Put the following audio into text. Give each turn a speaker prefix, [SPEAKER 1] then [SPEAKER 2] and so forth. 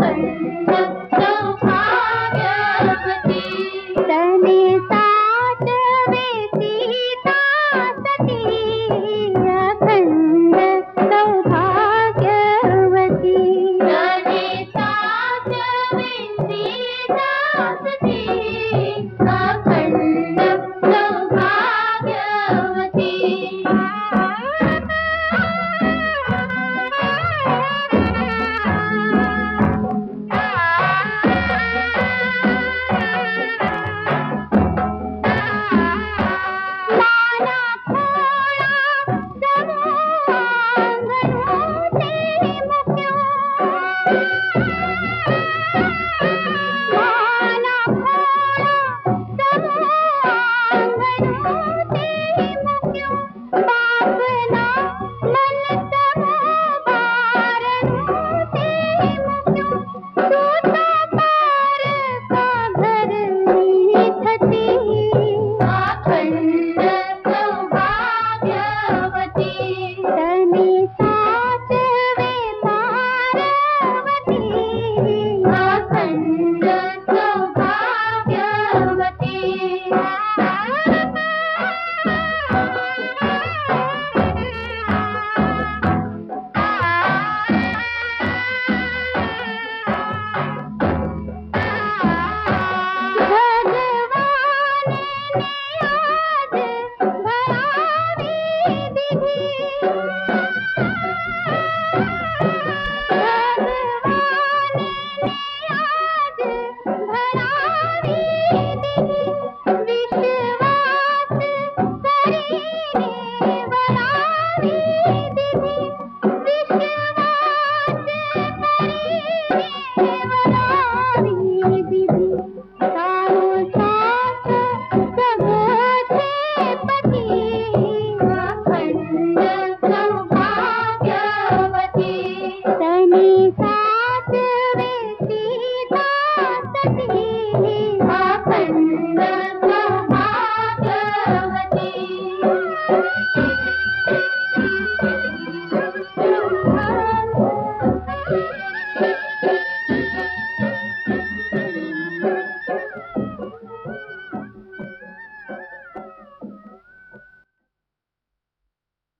[SPEAKER 1] Mother.